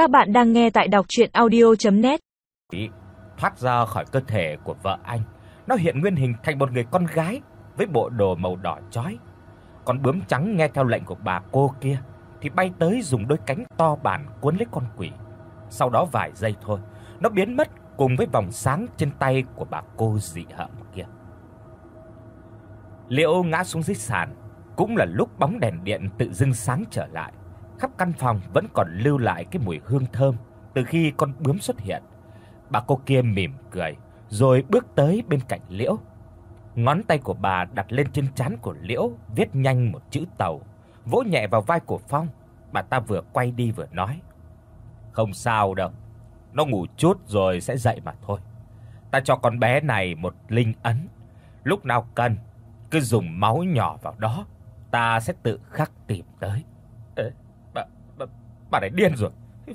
Các bạn đang nghe tại đọc audio net Thoát ra khỏi cơ thể của vợ anh, nó hiện nguyên hình thành một người con gái với bộ đồ màu đỏ chói. Con bướm trắng nghe theo lệnh của bà cô kia thì bay tới dùng đôi cánh to bản cuốn lấy con quỷ. Sau đó vài giây thôi, nó biến mất cùng với vòng sáng trên tay của bà cô dị hợm kia. Liễu ngã xuống dưới sàn, cũng là lúc bóng đèn điện tự dưng sáng trở lại. Khắp căn phòng vẫn còn lưu lại cái mùi hương thơm từ khi con bướm xuất hiện. Bà cô kia mỉm cười rồi bước tới bên cạnh Liễu. Ngón tay của bà đặt lên trên trán của Liễu, viết nhanh một chữ tàu, vỗ nhẹ vào vai của Phong. Bà ta vừa quay đi vừa nói: "Không sao đâu, nó ngủ chút rồi sẽ dậy mà thôi. Ta cho con bé này một linh ấn, lúc nào cần cứ dùng máu nhỏ vào đó, ta sẽ tự khắc tìm tới." Ê, bà này điên rồi,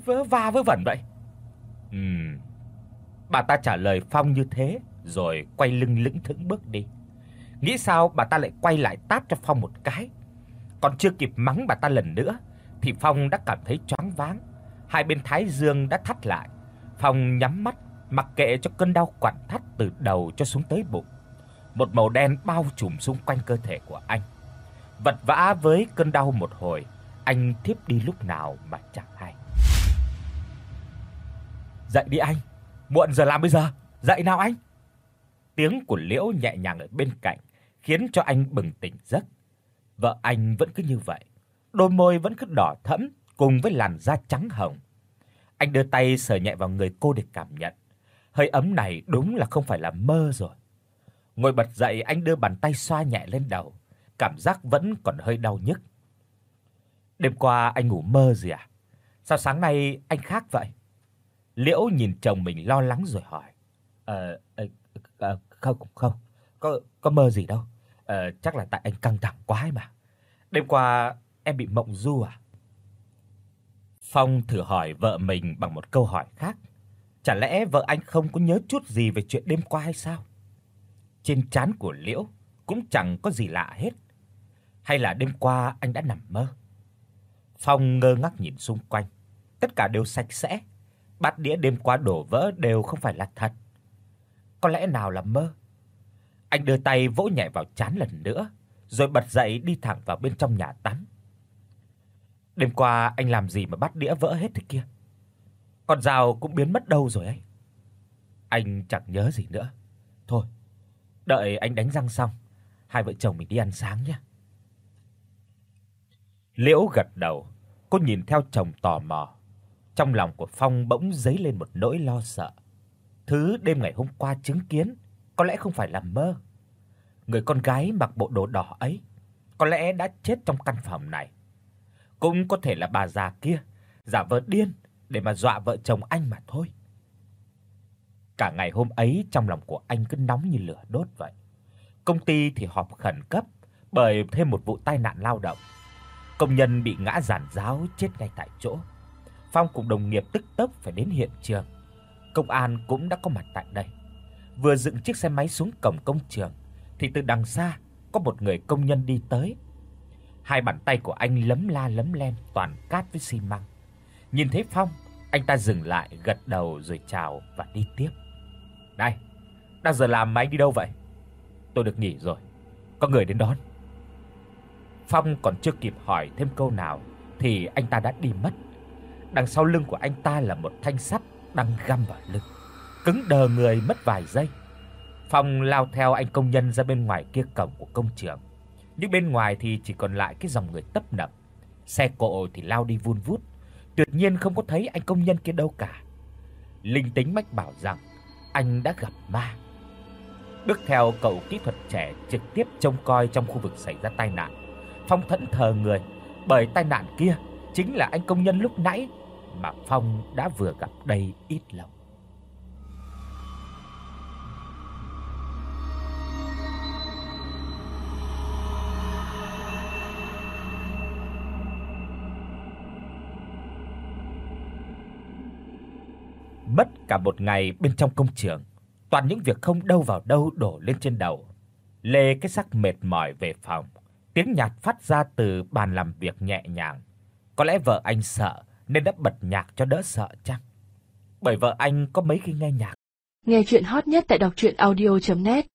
vớ va vớ vẩn vậy. Ừm. Bà ta trả lời Phong như thế rồi quay lưng lững thững bước đi. Nghĩ sao bà ta lại quay lại tát cho Phong một cái. Còn chưa kịp mắng bà ta lần nữa thì Phong đã cảm thấy choáng váng, hai bên thái dương đã thắt lại. Phong nhắm mắt, mặc kệ cho cơn đau quặn thắt từ đầu cho xuống tới bụng. Một màu đen bao trùm xung quanh cơ thể của anh. Vật vã với cơn đau một hồi, anh thiếp đi lúc nào mà chẳng hay. Dậy đi anh, muộn giờ làm bây giờ, dậy nào anh. Tiếng của Liễu nhẹ nhàng ở bên cạnh khiến cho anh bừng tỉnh giấc. Vợ anh vẫn cứ như vậy, đôi môi vẫn cứ đỏ thẫm cùng với làn da trắng hồng. Anh đưa tay sờ nhẹ vào người cô để cảm nhận. Hơi ấm này đúng là không phải là mơ rồi. Ngồi bật dậy anh đưa bàn tay xoa nhẹ lên đầu, cảm giác vẫn còn hơi đau nhức. Đêm qua anh ngủ mơ gì à? Sao sáng nay anh khác vậy? Liễu nhìn chồng mình lo lắng rồi hỏi. Ờ à, không không, có có mơ gì đâu. Ờ chắc là tại anh căng thẳng quá ấy mà. Đêm qua em bị mộng du à? Phong thử hỏi vợ mình bằng một câu hỏi khác. Chả lẽ vợ anh không có nhớ chút gì về chuyện đêm qua hay sao? Trên trán của Liễu cũng chẳng có gì lạ hết. Hay là đêm qua anh đã nằm mơ? Phong ngơ ngác nhìn xung quanh, tất cả đều sạch sẽ, bát đĩa đêm qua đổ vỡ đều không phải là thật. Có lẽ nào là mơ? Anh đưa tay vỗ nhẹ vào trán lần nữa, rồi bật dậy đi thẳng vào bên trong nhà tắm. Đêm qua anh làm gì mà bát đĩa vỡ hết thế kia? Con dao cũng biến mất đâu rồi ấy? Anh chẳng nhớ gì nữa. Thôi, đợi anh đánh răng xong, hai vợ chồng mình đi ăn sáng nhé. Liễu gật đầu, cô nhìn theo chồng tò mò. Trong lòng của Phong bỗng dấy lên một nỗi lo sợ. Thứ đêm ngày hôm qua chứng kiến có lẽ không phải là mơ. Người con gái mặc bộ đồ đỏ ấy có lẽ đã chết trong căn phòng này. Cũng có thể là bà già kia giả vờ điên để mà dọa vợ chồng anh mà thôi. Cả ngày hôm ấy trong lòng của anh cứ nóng như lửa đốt vậy. Công ty thì họp khẩn cấp bởi thêm một vụ tai nạn lao động. Công nhân bị ngã giàn giáo chết ngay tại chỗ. Phong cùng đồng nghiệp tức tốc phải đến hiện trường. Công an cũng đã có mặt tại đây. Vừa dựng chiếc xe máy xuống cổng công trường thì từ đằng xa có một người công nhân đi tới. Hai bàn tay của anh lấm la lấm lem toàn cát với xi măng. Nhìn thấy Phong, anh ta dừng lại, gật đầu rồi chào và đi tiếp. "Này, đang giờ làm mà anh đi đâu vậy?" "Tôi được nghỉ rồi, có người đến đón." Phong còn chưa kịp hỏi thêm câu nào thì anh ta đã đi mất. Đằng sau lưng của anh ta là một thanh sắt đang găm vào lưng, cứng đờ người mất vài giây. Phong lao theo anh công nhân ra bên ngoài kia cổng của công trường. Nhưng bên ngoài thì chỉ còn lại cái dòng người tấp nập. Xe cộ thì lao đi vun vút, tuyệt nhiên không có thấy anh công nhân kia đâu cả. Linh tính mách bảo rằng anh đã gặp ma. Bước theo cậu kỹ thuật trẻ trực tiếp trông coi trong khu vực xảy ra tai nạn. Phong thẫn thờ người, bởi tai nạn kia chính là anh công nhân lúc nãy mà Phong đã vừa gặp đây ít lâu. Mất cả một ngày bên trong công trường, toàn những việc không đâu vào đâu đổ lên trên đầu. Lê cái xác mệt mỏi về phòng, tiếng nhạc phát ra từ bàn làm việc nhẹ nhàng. Có lẽ vợ anh sợ, nên đã bật nhạc cho đỡ sợ chăng? Bởi vợ anh có mấy khi nghe nhạc. Nghe truyện hot nhất tại đọc audio net